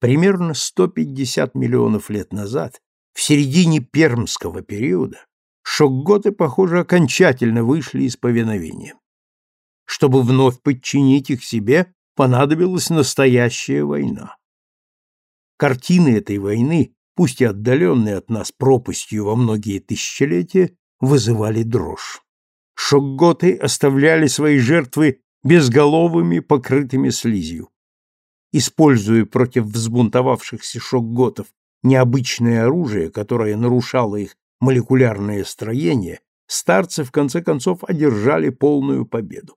примерно 150 миллионов лет назад, в середине пермского периода, шокготы, похоже, окончательно вышли из повиновения. Чтобы вновь подчинить их себе, понадобилась настоящая война. Картины этой войны, пусть и отдаленные от нас пропастью во многие тысячелетия, вызывали дрожь. Шокготы оставляли свои жертвы безголовыми, покрытыми слизью. Используя против взбунтовавшихся шокготов необычное оружие, которое нарушало их молекулярное строение, старцы в конце концов одержали полную победу.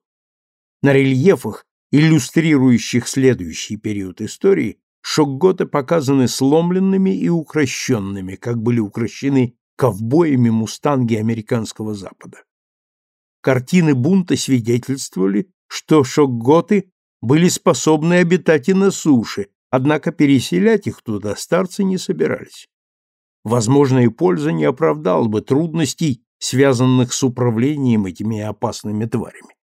На рельефах, иллюстрирующих следующий период истории, шокготы показаны сломленными и укращенными, как были укращены ковбоями мустанги американского Запада. Картины бунта свидетельствовали, что шокготы были способны обитать и на суше, однако переселять их туда старцы не собирались. Возможная польза не оправдала бы трудностей, связанных с управлением этими опасными тварями.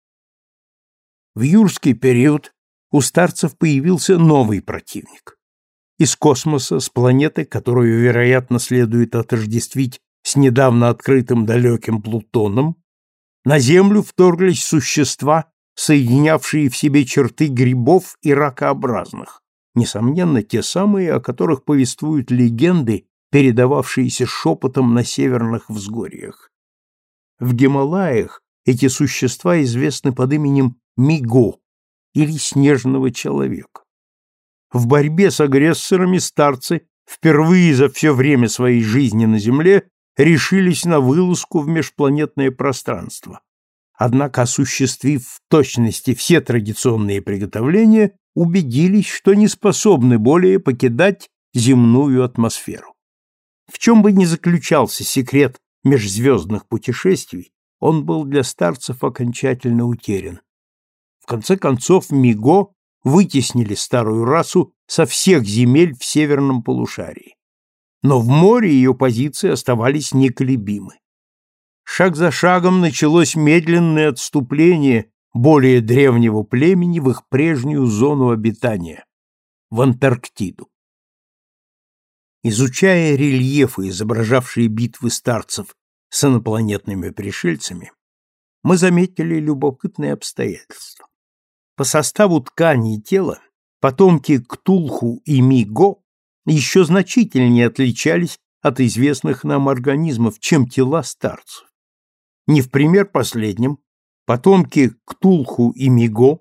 В юрский период у старцев появился новый противник. Из космоса, с планеты, которую, вероятно, следует отождествить с недавно открытым далеким Плутоном, на Землю вторглись существа, соединявшие в себе черты грибов и ракообразных, несомненно, те самые, о которых повествуют легенды, передававшиеся шепотом на северных взгорьях. В Гималаях эти существа известны под именем Миго или снежного человека. В борьбе с агрессорами старцы впервые за все время своей жизни на Земле решились на вылазку в межпланетное пространство. Однако, осуществив в точности все традиционные приготовления, убедились, что не способны более покидать земную атмосферу. В чем бы ни заключался секрет межзвездных путешествий, он был для старцев окончательно утерян. В конце концов, Миго вытеснили старую расу со всех земель в северном полушарии но в море ее позиции оставались неколебимы. Шаг за шагом началось медленное отступление более древнего племени в их прежнюю зону обитания – в Антарктиду. Изучая рельефы, изображавшие битвы старцев с инопланетными пришельцами, мы заметили любопытное обстоятельство. По составу ткани тела потомки Ктулху и Миго еще значительнее отличались от известных нам организмов, чем тела старцев. Не в пример последним, потомки Ктулху и Миго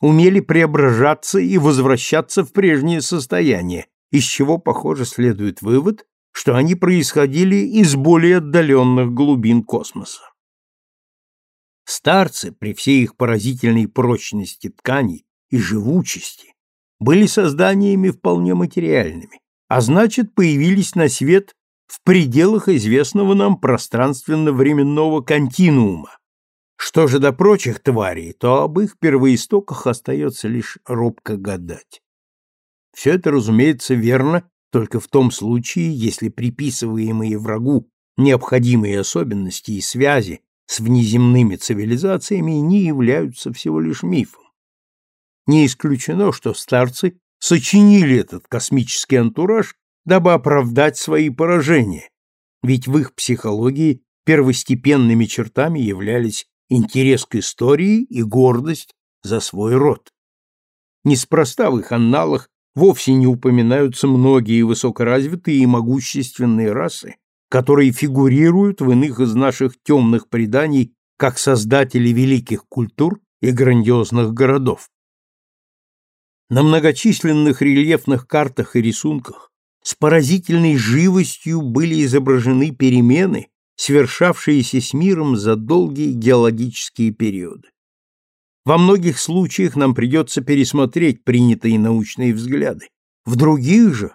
умели преображаться и возвращаться в прежнее состояние, из чего, похоже, следует вывод, что они происходили из более отдаленных глубин космоса. Старцы, при всей их поразительной прочности тканей и живучести, были созданиями вполне материальными, а значит, появились на свет в пределах известного нам пространственно-временного континуума. Что же до прочих тварей, то об их первоистоках остается лишь робко гадать. Все это, разумеется, верно только в том случае, если приписываемые врагу необходимые особенности и связи с внеземными цивилизациями не являются всего лишь мифом. Не исключено, что старцы сочинили этот космический антураж, дабы оправдать свои поражения, ведь в их психологии первостепенными чертами являлись интерес к истории и гордость за свой род. Неспроста в их анналах вовсе не упоминаются многие высокоразвитые и могущественные расы, которые фигурируют в иных из наших темных преданий как создатели великих культур и грандиозных городов. На многочисленных рельефных картах и рисунках с поразительной живостью были изображены перемены, свершавшиеся с миром за долгие геологические периоды. Во многих случаях нам придется пересмотреть принятые научные взгляды, в других же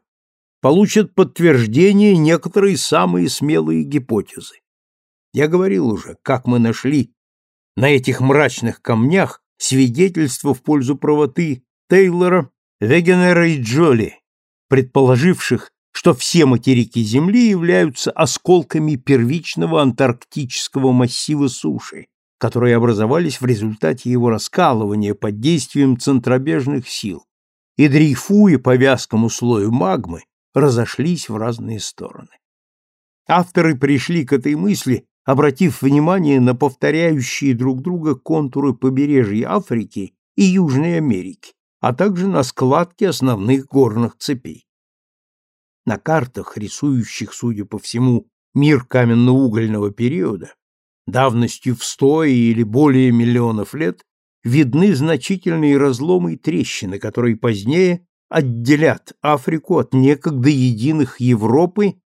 получат подтверждение некоторые самые смелые гипотезы. Я говорил уже, как мы нашли на этих мрачных камнях свидетельство в пользу правоты Тейлора, Вегенера и Джоли, предположивших, что все материки Земли являются осколками первичного антарктического массива суши, которые образовались в результате его раскалывания под действием центробежных сил, и, дрейфуя по вязкому слою магмы, разошлись в разные стороны. Авторы пришли к этой мысли, обратив внимание на повторяющие друг друга контуры побережья Африки и Южной Америки, а также на складки основных горных цепей. На картах, рисующих, судя по всему, мир каменно-угольного периода, давностью в сто или более миллионов лет, видны значительные разломы и трещины, которые позднее отделят Африку от некогда единых Европы,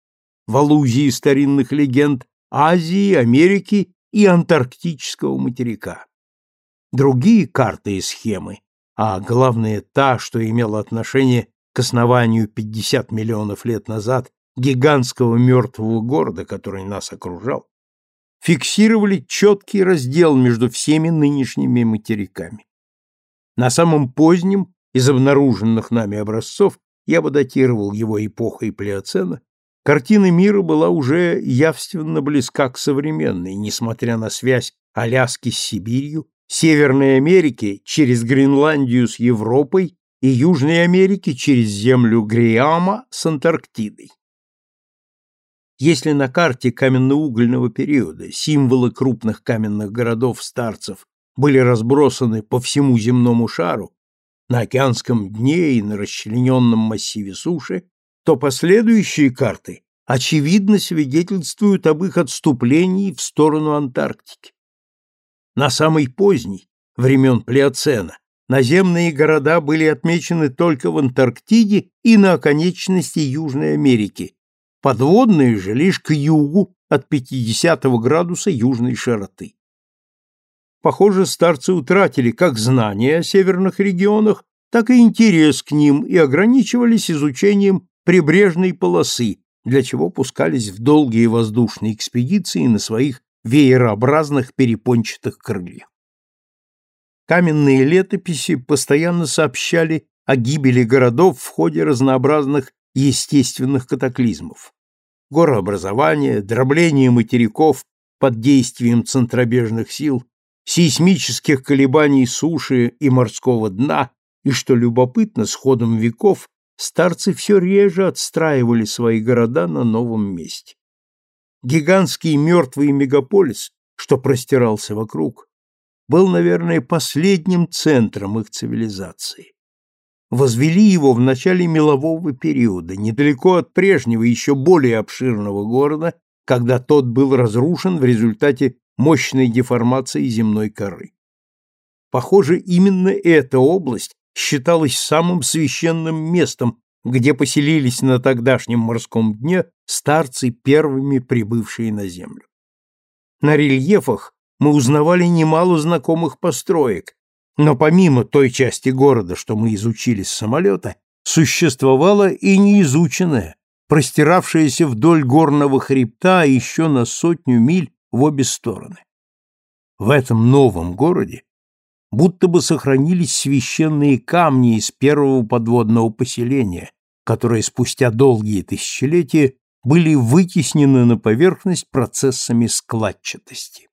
в аллюзии старинных легенд, Азии, Америки и антарктического материка. Другие карты и схемы, а главное та, что имела отношение к основанию 50 миллионов лет назад гигантского мертвого города, который нас окружал, фиксировали четкий раздел между всеми нынешними материками. На самом позднем из обнаруженных нами образцов я бы датировал его эпохой Плеоцена, картина мира была уже явственно близка к современной, несмотря на связь Аляски с Сибирью, Северной Америки через Гренландию с Европой и Южной Америки через землю Гриама с Антарктидой. Если на карте каменно-угольного периода символы крупных каменных городов-старцев были разбросаны по всему земному шару, на океанском дне и на расчлененном массиве суши, то последующие карты очевидно свидетельствуют об их отступлении в сторону Антарктики. На самый поздний, времен Плеоцена, наземные города были отмечены только в Антарктиде и на оконечности Южной Америки, подводные же лишь к югу от 50 градуса южной широты. Похоже, старцы утратили как знания о северных регионах, так и интерес к ним и ограничивались изучением прибрежной полосы, для чего пускались в долгие воздушные экспедиции на своих веерообразных перепончатых крыльях. Каменные летописи постоянно сообщали о гибели городов в ходе разнообразных естественных катаклизмов. Горообразование, дробление материков под действием центробежных сил, сейсмических колебаний суши и морского дна, и, что любопытно, с ходом веков старцы все реже отстраивали свои города на новом месте. Гигантский мертвый мегаполис, что простирался вокруг, был, наверное, последним центром их цивилизации возвели его в начале мелового периода, недалеко от прежнего, еще более обширного города, когда тот был разрушен в результате мощной деформации земной коры. Похоже, именно эта область считалась самым священным местом, где поселились на тогдашнем морском дне старцы, первыми прибывшие на землю. На рельефах мы узнавали немало знакомых построек, но помимо той части города, что мы изучили с самолета, существовала и неизученная, простиравшаяся вдоль горного хребта еще на сотню миль в обе стороны. В этом новом городе будто бы сохранились священные камни из первого подводного поселения, которые спустя долгие тысячелетия были вытеснены на поверхность процессами складчатости.